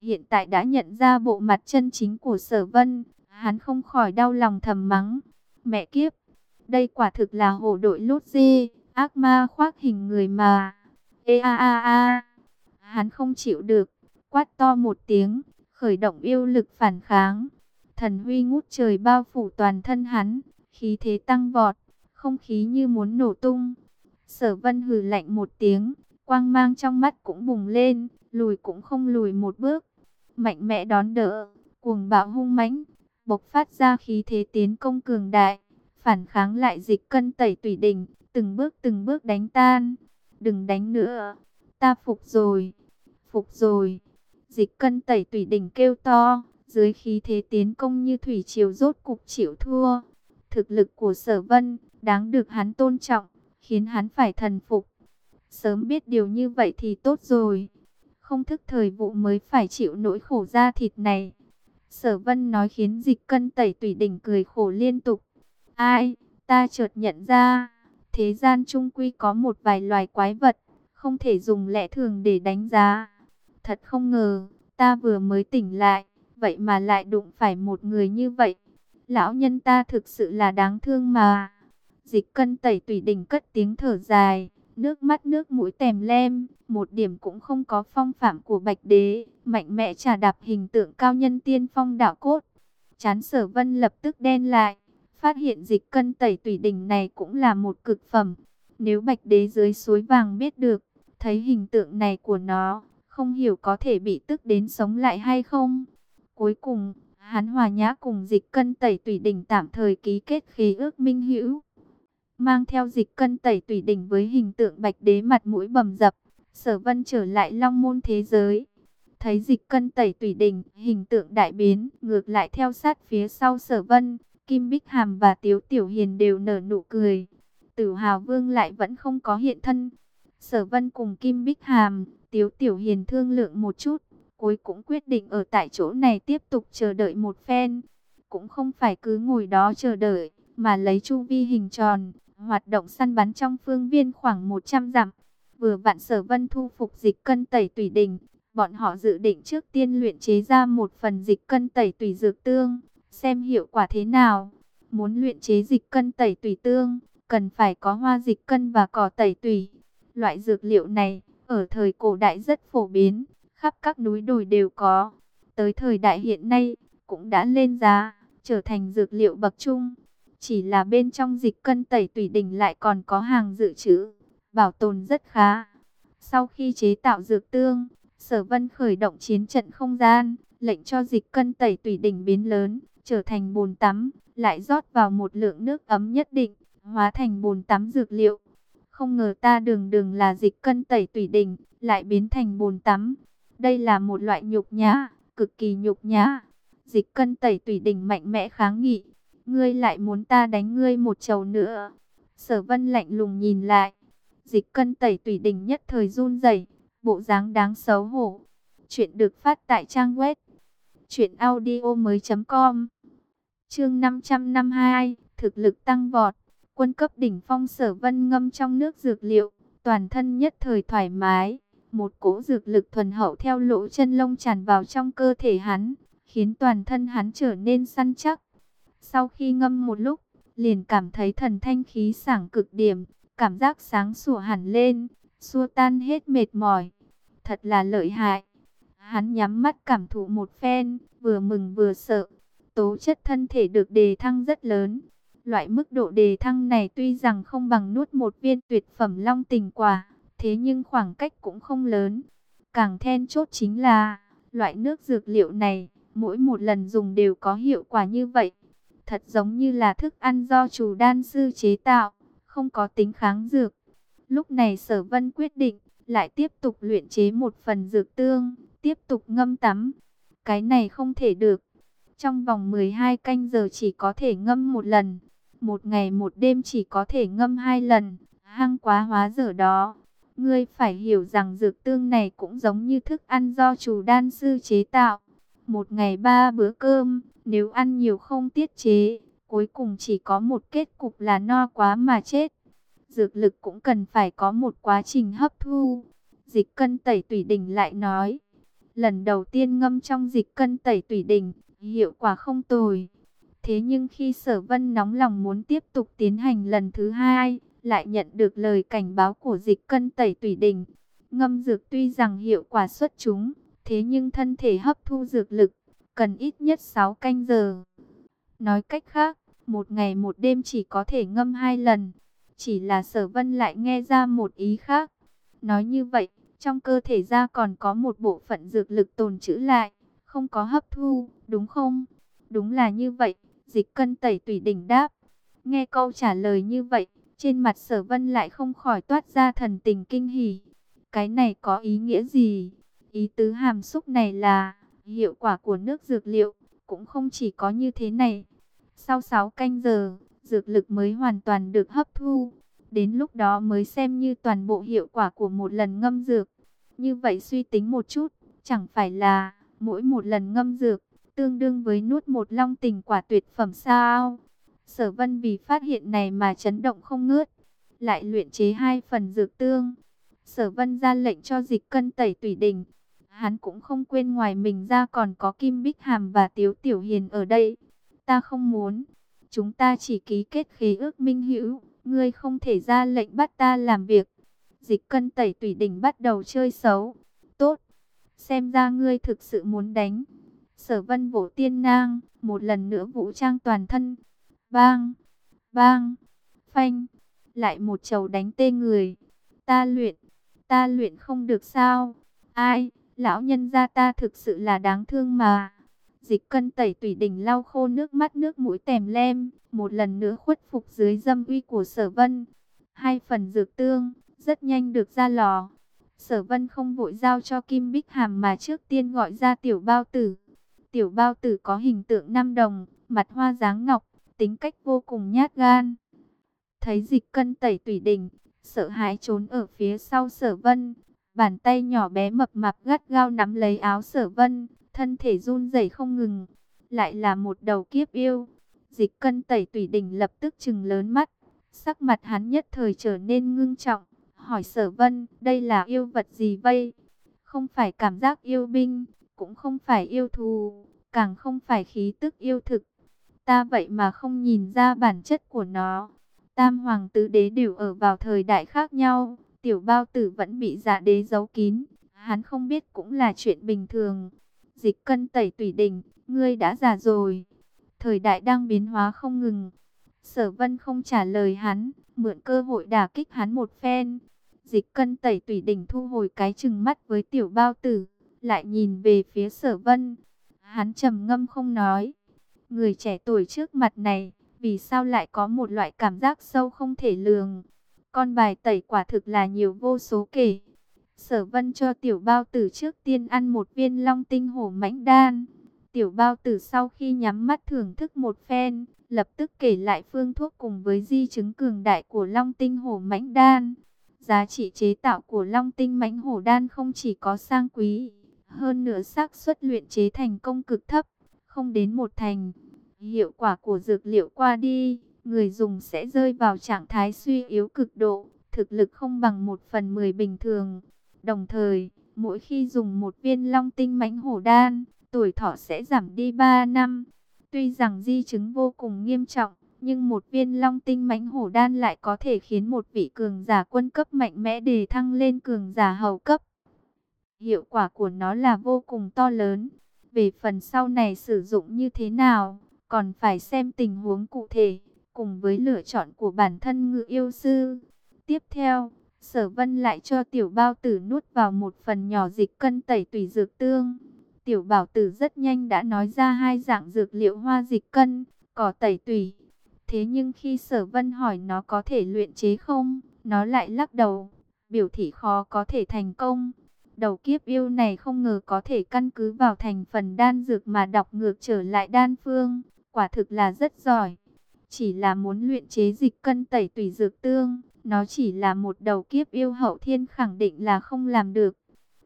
Hiện tại đã nhận ra bộ mặt chân chính của sở vân, hắn không khỏi đau lòng thầm mắng. Mẹ kiếp, đây quả thực là hổ đội lốt dê, ác ma khoác hình người mà. Ê a a a, hắn không chịu được, quát to một tiếng, khởi động yêu lực phản kháng. Thần huy ngút trời bao phủ toàn thân hắn, khí thế tăng vọt, không khí như muốn nổ tung. Sở vân hừ lạnh một tiếng, quang mang trong mắt cũng bùng lên, lùi cũng không lùi một bước. Mạnh mẽ đón đỡ, cuồng bạo hung mãnh, bộc phát ra khí thế tiến công cường đại, phản kháng lại dịch cân tẩy tủy đỉnh, từng bước từng bước đánh tan. Đừng đánh nữa, ta phục rồi, phục rồi. Dịch cân tẩy tủy đỉnh kêu to, dưới khí thế tiến công như thủy triều rốt cục chịu thua. Thực lực của sở vân, đáng được hắn tôn trọng, khiến hắn phải thần phục. Sớm biết điều như vậy thì tốt rồi. Không thức thời vụ mới phải chịu nỗi khổ da thịt này. Sở vân nói khiến dịch cân tẩy tủy đỉnh cười khổ liên tục. Ai, ta chợt nhận ra, thế gian trung quy có một vài loài quái vật, không thể dùng lẽ thường để đánh giá. Thật không ngờ, ta vừa mới tỉnh lại, vậy mà lại đụng phải một người như vậy. Lão nhân ta thực sự là đáng thương mà. Dịch cân tẩy tủy đỉnh cất tiếng thở dài, nước mắt nước mũi tèm lem, một điểm cũng không có phong phạm của bạch đế, mạnh mẽ trả đạp hình tượng cao nhân tiên phong đạo cốt. Chán sở vân lập tức đen lại, phát hiện dịch cân tẩy tủy đỉnh này cũng là một cực phẩm. Nếu bạch đế dưới suối vàng biết được, thấy hình tượng này của nó, không hiểu có thể bị tức đến sống lại hay không. Cuối cùng, hắn hòa nhã cùng dịch cân tẩy tủy đỉnh tạm thời ký kết khí ước minh hữu. Mang theo dịch cân tẩy tủy đỉnh với hình tượng bạch đế mặt mũi bầm dập, sở vân trở lại long môn thế giới. Thấy dịch cân tẩy tủy đỉnh, hình tượng đại biến, ngược lại theo sát phía sau sở vân, Kim Bích Hàm và Tiếu Tiểu Hiền đều nở nụ cười. Tử Hào Vương lại vẫn không có hiện thân. Sở Vân cùng Kim Bích Hàm, Tiếu Tiểu Hiền thương lượng một chút, cuối cũng quyết định ở tại chỗ này tiếp tục chờ đợi một phen. Cũng không phải cứ ngồi đó chờ đợi, mà lấy chu vi hình tròn, hoạt động săn bắn trong phương viên khoảng 100 dặm. Vừa vạn sở vân thu phục dịch cân tẩy tùy đỉnh, bọn họ dự định trước tiên luyện chế ra một phần dịch cân tẩy tùy dược tương, xem hiệu quả thế nào. Muốn luyện chế dịch cân tẩy tùy tương, cần phải có hoa dịch cân và cỏ tẩy tùy. Loại dược liệu này, ở thời cổ đại rất phổ biến, khắp các núi đồi đều có. Tới thời đại hiện nay, cũng đã lên giá, trở thành dược liệu bậc trung. Chỉ là bên trong dịch cân tẩy tủy đỉnh lại còn có hàng dự trữ, bảo tồn rất khá. Sau khi chế tạo dược tương, Sở Vân khởi động chiến trận không gian, lệnh cho dịch cân tẩy tủy đỉnh biến lớn, trở thành bồn tắm, lại rót vào một lượng nước ấm nhất định, hóa thành bồn tắm dược liệu. Không ngờ ta đường đường là dịch cân tẩy tủy đỉnh, lại biến thành bồn tắm. Đây là một loại nhục nhã, cực kỳ nhục nhã. Dịch cân tẩy tủy đỉnh mạnh mẽ kháng nghị. Ngươi lại muốn ta đánh ngươi một chầu nữa. Sở vân lạnh lùng nhìn lại. Dịch cân tẩy tủy đỉnh nhất thời run rẩy, bộ dáng đáng xấu hổ. Chuyện được phát tại trang web. Chuyện audio mới.com Chương 552, thực lực tăng vọt, quân cấp đỉnh phong sở vân ngâm trong nước dược liệu, toàn thân nhất thời thoải mái, một cỗ dược lực thuần hậu theo lỗ chân lông tràn vào trong cơ thể hắn, khiến toàn thân hắn trở nên săn chắc. Sau khi ngâm một lúc, liền cảm thấy thần thanh khí sảng cực điểm, cảm giác sáng sủa hẳn lên, xua tan hết mệt mỏi. Thật là lợi hại. Hắn nhắm mắt cảm thụ một phen, vừa mừng vừa sợ tố chất thân thể được đề thăng rất lớn. Loại mức độ đề thăng này tuy rằng không bằng nuốt một viên tuyệt phẩm long tình quả, thế nhưng khoảng cách cũng không lớn. Càng then chốt chính là, loại nước dược liệu này, mỗi một lần dùng đều có hiệu quả như vậy. Thật giống như là thức ăn do chủ đan sư chế tạo, không có tính kháng dược. Lúc này sở vân quyết định, lại tiếp tục luyện chế một phần dược tương, tiếp tục ngâm tắm. Cái này không thể được, trong vòng 12 canh giờ chỉ có thể ngâm một lần. Một ngày một đêm chỉ có thể ngâm hai lần. Hăng quá hóa dở đó. Ngươi phải hiểu rằng dược tương này cũng giống như thức ăn do chủ đan sư chế tạo. Một ngày ba bữa cơm, nếu ăn nhiều không tiết chế, cuối cùng chỉ có một kết cục là no quá mà chết. Dược lực cũng cần phải có một quá trình hấp thu. Dịch cân tẩy tủy đỉnh lại nói. Lần đầu tiên ngâm trong dịch cân tẩy tủy đỉnh, hiệu quả không tồi. Thế nhưng khi sở vân nóng lòng muốn tiếp tục tiến hành lần thứ hai, lại nhận được lời cảnh báo của dịch cân tẩy tủy đỉnh. Ngâm dược tuy rằng hiệu quả xuất chúng, thế nhưng thân thể hấp thu dược lực, cần ít nhất 6 canh giờ. Nói cách khác, một ngày một đêm chỉ có thể ngâm hai lần. Chỉ là sở vân lại nghe ra một ý khác. Nói như vậy, trong cơ thể ra còn có một bộ phận dược lực tồn trữ lại không có hấp thu, đúng không? Đúng là như vậy, dịch cân tẩy tủy đỉnh đáp. Nghe câu trả lời như vậy, trên mặt sở vân lại không khỏi toát ra thần tình kinh hỉ. Cái này có ý nghĩa gì? Ý tứ hàm xúc này là, hiệu quả của nước dược liệu, cũng không chỉ có như thế này. Sau 6 canh giờ, dược lực mới hoàn toàn được hấp thu. Đến lúc đó mới xem như toàn bộ hiệu quả của một lần ngâm dược. Như vậy suy tính một chút, chẳng phải là Mỗi một lần ngâm dược, tương đương với nuốt một long tình quả tuyệt phẩm sao. Sở vân vì phát hiện này mà chấn động không ngớt. Lại luyện chế hai phần dược tương. Sở vân ra lệnh cho dịch cân tẩy tủy đình. Hắn cũng không quên ngoài mình ra còn có Kim Bích Hàm và Tiếu Tiểu Hiền ở đây. Ta không muốn. Chúng ta chỉ ký kết khế ước minh hữu. Ngươi không thể ra lệnh bắt ta làm việc. Dịch cân tẩy tủy đỉnh bắt đầu chơi xấu. Tốt, xem ra ngươi thực sự muốn đánh. Sở vân vỗ tiên nang, một lần nữa vũ trang toàn thân. Bang, bang, phanh, lại một chầu đánh tê người. Ta luyện, ta luyện không được sao? Ai, lão nhân gia ta thực sự là đáng thương mà. Dịch cân tẩy tủy đỉnh lau khô nước mắt nước mũi tèm lem, một lần nữa khuất phục dưới dâm uy của sở vân. Hai phần dược tương, rất nhanh được ra lò. Sở Vân không vội giao cho Kim Bích Hàm mà trước tiên gọi ra Tiểu Bao Tử. Tiểu Bao Tử có hình tượng năm đồng, mặt hoa dáng ngọc, tính cách vô cùng nhát gan. Thấy dịch cân tẩy tủy đỉnh, sợ hãi trốn ở phía sau Sở Vân, bàn tay nhỏ bé mập mạp gắt gao nắm lấy áo Sở Vân, thân thể run rẩy không ngừng. Lại là một đầu kiếp yêu. Dịch cân tẩy tủy đỉnh lập tức trừng lớn mắt, sắc mặt hắn nhất thời trở nên ngưng trọng hỏi sở vân, đây là yêu vật gì vây? Không phải cảm giác yêu binh, cũng không phải yêu thù, càng không phải khí tức yêu thực. Ta vậy mà không nhìn ra bản chất của nó. Tam hoàng tứ đế đều ở vào thời đại khác nhau, tiểu bao tử vẫn bị giả đế giấu kín, hắn không biết cũng là chuyện bình thường. Dịch cân tẩy tủy đỉnh, ngươi đã già rồi. Thời đại đang biến hóa không ngừng. Sở vân không trả lời hắn, mượn cơ hội đả kích hắn một phen. Dịch cân tẩy tủy đỉnh thu hồi cái chừng mắt với tiểu bao tử, lại nhìn về phía sở vân. Hắn trầm ngâm không nói. Người trẻ tuổi trước mặt này, vì sao lại có một loại cảm giác sâu không thể lường. Con bài tẩy quả thực là nhiều vô số kể. Sở vân cho tiểu bao tử trước tiên ăn một viên long tinh hổ mãnh đan. Tiểu bao tử sau khi nhắm mắt thưởng thức một phen, lập tức kể lại phương thuốc cùng với di chứng cường đại của long tinh hổ mãnh đan. Giá trị chế tạo của long tinh mãnh hổ đan không chỉ có sang quý, hơn nữa xác suất luyện chế thành công cực thấp, không đến một thành. Hiệu quả của dược liệu qua đi, người dùng sẽ rơi vào trạng thái suy yếu cực độ, thực lực không bằng một phần mười bình thường. Đồng thời, mỗi khi dùng một viên long tinh mãnh hổ đan, tuổi thọ sẽ giảm đi 3 năm. Tuy rằng di chứng vô cùng nghiêm trọng, nhưng một viên long tinh mãnh hổ đan lại có thể khiến một vị cường giả quân cấp mạnh mẽ đề thăng lên cường giả hầu cấp. Hiệu quả của nó là vô cùng to lớn. Về phần sau này sử dụng như thế nào, còn phải xem tình huống cụ thể, cùng với lựa chọn của bản thân ngự yêu sư. Tiếp theo, sở vân lại cho tiểu bao tử nuốt vào một phần nhỏ dịch cân tẩy tùy dược tương. Tiểu bảo tử rất nhanh đã nói ra hai dạng dược liệu hoa dịch cân, cỏ tẩy tùy. Thế nhưng khi sở vân hỏi nó có thể luyện chế không, nó lại lắc đầu, biểu thị khó có thể thành công. Đầu kiếp yêu này không ngờ có thể căn cứ vào thành phần đan dược mà đọc ngược trở lại đan phương, quả thực là rất giỏi. Chỉ là muốn luyện chế dịch cân tẩy tùy dược tương, nó chỉ là một đầu kiếp yêu hậu thiên khẳng định là không làm được.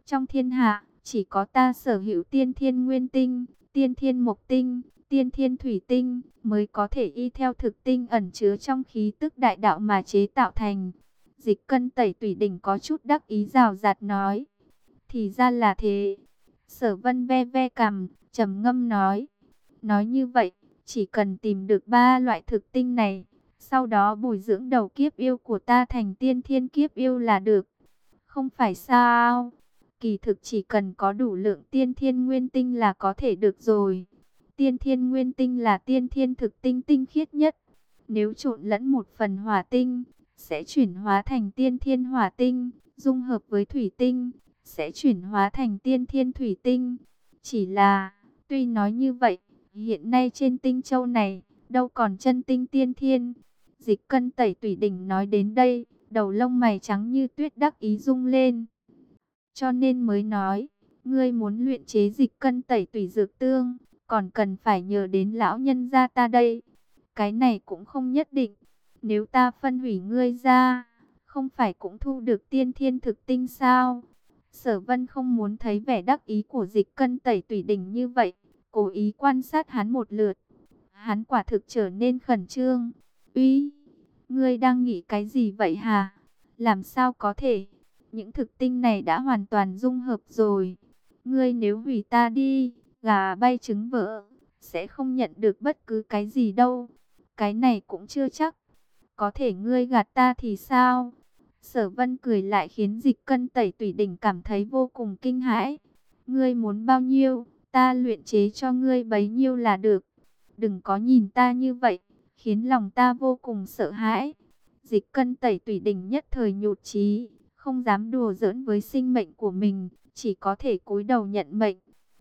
Trong thiên hạ, chỉ có ta sở hữu tiên thiên nguyên tinh, tiên thiên mộc tinh, tiên thiên thủy tinh, mới có thể y theo thực tinh ẩn chứa trong khí tức đại đạo mà chế tạo thành. Dịch cân tẩy tủy đỉnh có chút đắc ý rào rạt nói. Thì ra là thế. Sở vân ve ve cầm, trầm ngâm nói. Nói như vậy, chỉ cần tìm được ba loại thực tinh này, sau đó bồi dưỡng đầu kiếp yêu của ta thành tiên thiên kiếp yêu là được. Không phải sao? Kỳ thực chỉ cần có đủ lượng tiên thiên nguyên tinh là có thể được rồi. Tiên thiên nguyên tinh là tiên thiên thực tinh tinh khiết nhất. Nếu trộn lẫn một phần hỏa tinh, sẽ chuyển hóa thành tiên thiên hỏa tinh, dung hợp với thủy tinh, sẽ chuyển hóa thành tiên thiên thủy tinh. Chỉ là, tuy nói như vậy, hiện nay trên tinh châu này, đâu còn chân tinh tiên thiên. Dịch cân tẩy tủy đỉnh nói đến đây, đầu lông mày trắng như tuyết đắc ý rung lên. Cho nên mới nói, ngươi muốn luyện chế dịch cân tẩy tủy dược tương, còn cần phải nhờ đến lão nhân gia ta đây. Cái này cũng không nhất định, nếu ta phân hủy ngươi ra, không phải cũng thu được tiên thiên thực tinh sao? Sở vân không muốn thấy vẻ đắc ý của dịch cân tẩy tủy đỉnh như vậy, cố ý quan sát hắn một lượt. Hắn quả thực trở nên khẩn trương. Uy, ngươi đang nghĩ cái gì vậy hả? Làm sao có thể? Những thực tinh này đã hoàn toàn dung hợp rồi. Ngươi nếu hủy ta đi, gà bay trứng vỡ, sẽ không nhận được bất cứ cái gì đâu. Cái này cũng chưa chắc. Có thể ngươi gạt ta thì sao? Sở vân cười lại khiến dịch cân tẩy tủy đỉnh cảm thấy vô cùng kinh hãi. Ngươi muốn bao nhiêu, ta luyện chế cho ngươi bấy nhiêu là được. Đừng có nhìn ta như vậy, khiến lòng ta vô cùng sợ hãi. Dịch cân tẩy tủy đỉnh nhất thời nhụt chí, không dám đùa giỡn với sinh mệnh của mình, chỉ có thể cúi đầu nhận mệnh.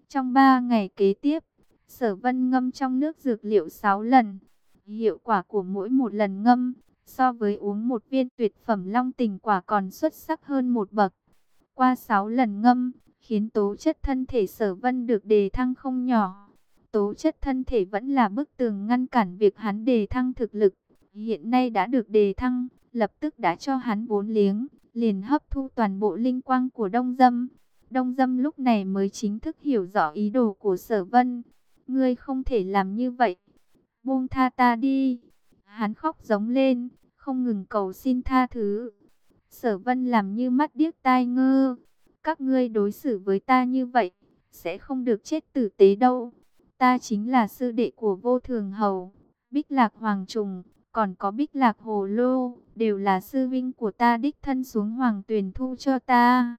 Trong 3 ngày kế tiếp, sở vân ngâm trong nước dược liệu 6 lần. Hiệu quả của mỗi một lần ngâm, so với uống một viên tuyệt phẩm long tình quả còn xuất sắc hơn một bậc. Qua 6 lần ngâm, khiến tố chất thân thể sở vân được đề thăng không nhỏ. Tố chất thân thể vẫn là bức tường ngăn cản việc hắn đề thăng thực lực. Hiện nay đã được đề thăng, lập tức đã cho hắn vốn liếng, liền hấp thu toàn bộ linh quang của Đông Dâm. Đông Dâm lúc này mới chính thức hiểu rõ ý đồ của sở vân. Ngươi không thể làm như vậy. Buông tha ta đi. Hắn khóc giống lên, không ngừng cầu xin tha thứ. Sở vân làm như mắt điếc tai ngơ. Các ngươi đối xử với ta như vậy, sẽ không được chết tử tế đâu. Ta chính là sư đệ của vô thường hầu, Bích Lạc Hoàng Trùng, còn có bích lạc hồ lô, đều là sư vinh của ta đích thân xuống hoàng tuyển thu cho ta.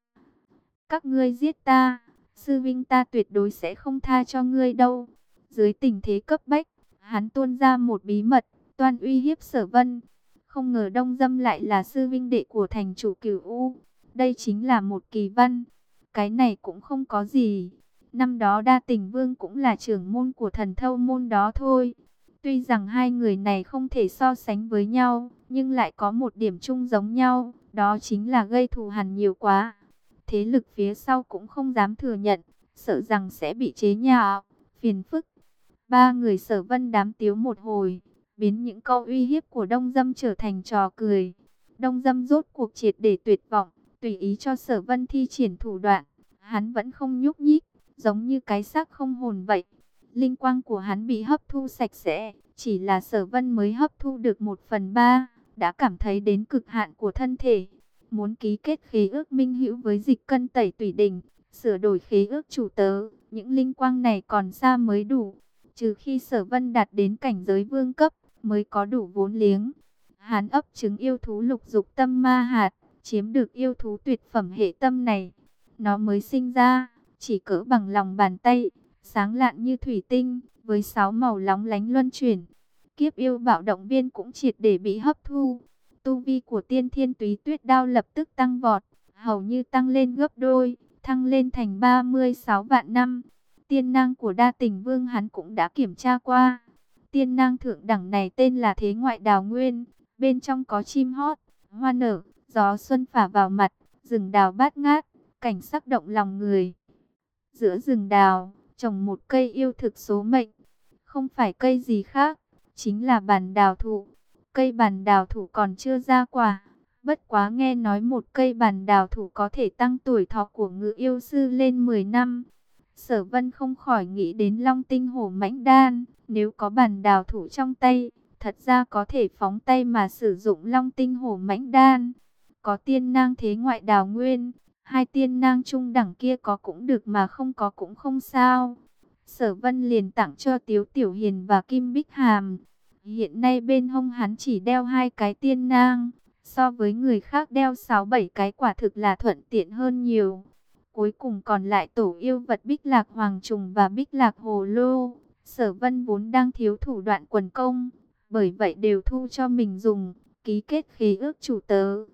Các ngươi giết ta, sư vinh ta tuyệt đối sẽ không tha cho ngươi đâu. Dưới tình thế cấp bách, hắn tuôn ra một bí mật, toan uy hiếp sở vân. Không ngờ đông dâm lại là sư vinh đệ của thành chủ cửu U. Đây chính là một kỳ văn. Cái này cũng không có gì. Năm đó đa tình vương cũng là trưởng môn của thần thâu môn đó thôi. Tuy rằng hai người này không thể so sánh với nhau, nhưng lại có một điểm chung giống nhau, đó chính là gây thù hằn nhiều quá. Thế lực phía sau cũng không dám thừa nhận, sợ rằng sẽ bị chế nhạo, phiền phức. Ba người sở vân đám tiếu một hồi, biến những câu uy hiếp của Đông Dâm trở thành trò cười. Đông Dâm rốt cuộc triệt để tuyệt vọng, tùy ý cho sở vân thi triển thủ đoạn. Hắn vẫn không nhúc nhích, giống như cái xác không hồn vậy. Linh quang của hắn bị hấp thu sạch sẽ, chỉ là sở vân mới hấp thu được một phần ba, đã cảm thấy đến cực hạn của thân thể. Muốn ký kết khế ước minh hữu với dịch cân tẩy tủy đỉnh, sửa đổi khế ước chủ tớ, những linh quang này còn xa mới đủ. Trừ khi sở vân đạt đến cảnh giới vương cấp, mới có đủ vốn liếng. Hắn ấp trứng yêu thú lục dục tâm ma hạt, chiếm được yêu thú tuyệt phẩm hệ tâm này. Nó mới sinh ra, chỉ cỡ bằng lòng bàn tay, sáng lạn như thủy tinh, với sáu màu lóng lánh luân chuyển. Kiếp yêu bạo động viên cũng triệt để bị hấp thu. Tu vi của tiên thiên túy tuyết đao lập tức tăng vọt, hầu như tăng lên gấp đôi, thăng lên thành 36 vạn năm. Tiên năng của đa tình vương hắn cũng đã kiểm tra qua. Tiên năng thượng đẳng này tên là Thế Ngoại Đào Nguyên, bên trong có chim hót, hoa nở, gió xuân phả vào mặt, rừng đào bát ngát, cảnh sắc động lòng người. Giữa rừng đào, trồng một cây yêu thực số mệnh, không phải cây gì khác, chính là bàn đào thụ. Cây bàn đào thụ còn chưa ra quả, bất quá nghe nói một cây bàn đào thụ có thể tăng tuổi thọ của ngự yêu sư lên 10 năm. Sở vân không khỏi nghĩ đến long tinh hổ mãnh đan, nếu có bàn đào thủ trong tay, thật ra có thể phóng tay mà sử dụng long tinh hổ mãnh đan. Có tiên nang thế ngoại đào nguyên, hai tiên nang trung đẳng kia có cũng được mà không có cũng không sao. Sở vân liền tặng cho Tiếu Tiểu Hiền và Kim Bích Hàm. Hiện nay bên hông hắn chỉ đeo hai cái tiên nang, so với người khác đeo sáu bảy cái quả thực là thuận tiện hơn nhiều. Cuối cùng còn lại tổ yêu vật Bích Lạc Hoàng Trùng và Bích Lạc Hồ Lô. Sở Vân vốn đang thiếu thủ đoạn quần công, bởi vậy đều thu cho mình dùng, ký kết khí ước chủ tớ.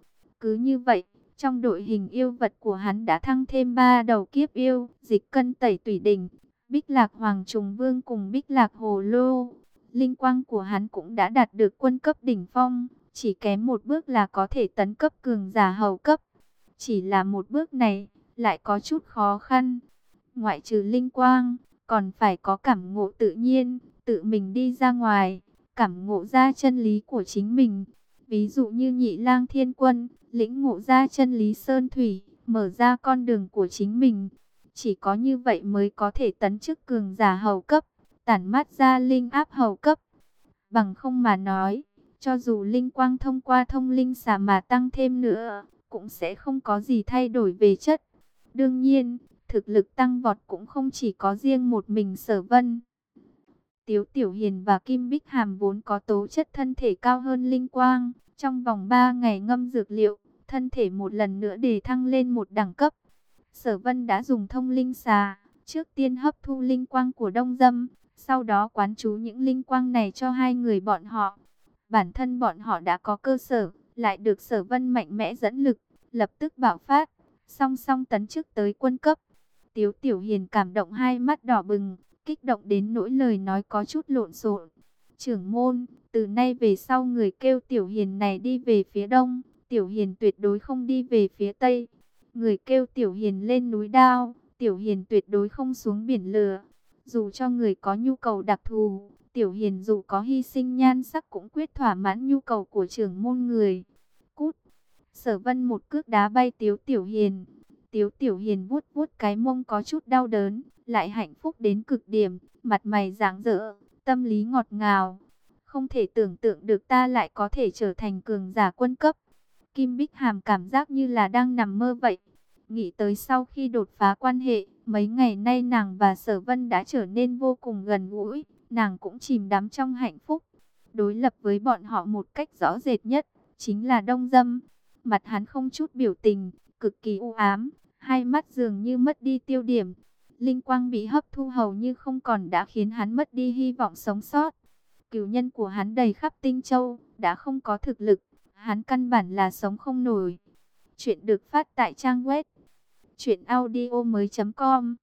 Cứ như vậy, trong đội hình yêu vật của hắn đã thăng thêm ba đầu kiếp yêu, dịch cân tẩy tủy đỉnh, Bích Lạc Hoàng Trùng Vương cùng Bích Lạc Hồ Lô. Linh quang của hắn cũng đã đạt được quân cấp đỉnh phong, chỉ kém một bước là có thể tấn cấp cường giả hầu cấp. Chỉ là một bước này, lại có chút khó khăn. Ngoại trừ linh quang, còn phải có cảm ngộ tự nhiên, tự mình đi ra ngoài, cảm ngộ ra chân lý của chính mình. Ví dụ như nhị lang thiên quân, lĩnh ngộ ra chân lý sơn thủy, mở ra con đường của chính mình. Chỉ có như vậy mới có thể tấn chức cường giả hầu cấp, tản mát ra linh áp hầu cấp. Bằng không mà nói, cho dù linh quang thông qua thông linh xà mà tăng thêm nữa, cũng sẽ không có gì thay đổi về chất. Đương nhiên, thực lực tăng vọt cũng không chỉ có riêng một mình sở vân. Tiếu Tiểu Hiền và Kim Bích Hàm vốn có tố chất thân thể cao hơn Linh Quang. Trong vòng 3 ngày ngâm dược liệu, thân thể một lần nữa để thăng lên một đẳng cấp. Sở Vân đã dùng thông linh xà, trước tiên hấp thu linh quang của Đông Dâm, sau đó quán chú những linh quang này cho hai người bọn họ. Bản thân bọn họ đã có cơ sở, lại được Sở Vân mạnh mẽ dẫn lực, lập tức bạo phát, song song tấn chức tới quân cấp. Tiếu Tiểu Hiền cảm động hai mắt đỏ bừng, kích động đến nỗi lời nói có chút lộn xộn. Trưởng môn, từ nay về sau người kêu Tiểu Hiền này đi về phía đông, Tiểu Hiền tuyệt đối không đi về phía tây. Người kêu Tiểu Hiền lên núi đao, Tiểu Hiền tuyệt đối không xuống biển lửa. Dù cho người có nhu cầu đặc thù, Tiểu Hiền dù có hy sinh nhan sắc cũng quyết thỏa mãn nhu cầu của trưởng môn người. Cút! Sở vân một cước đá bay Tiếu Tiểu Hiền, Tiếu Tiểu Hiền vuốt vuốt cái mông có chút đau đớn, lại hạnh phúc đến cực điểm, mặt mày rạng rỡ, tâm lý ngọt ngào. Không thể tưởng tượng được ta lại có thể trở thành cường giả quân cấp. Kim Bích Hàm cảm giác như là đang nằm mơ vậy. Nghĩ tới sau khi đột phá quan hệ, mấy ngày nay nàng và Sở Vân đã trở nên vô cùng gần gũi, nàng cũng chìm đắm trong hạnh phúc. Đối lập với bọn họ một cách rõ rệt nhất, chính là đông dâm. Mặt hắn không chút biểu tình, cực kỳ u ám, hai mắt dường như mất đi tiêu điểm. Linh quang bị hấp thu hầu như không còn đã khiến hắn mất đi hy vọng sống sót. Cửu nhân của hắn đầy khắp tinh châu, đã không có thực lực, hắn căn bản là sống không nổi. Chuyện được phát tại trang web truyệnaudiomoi.com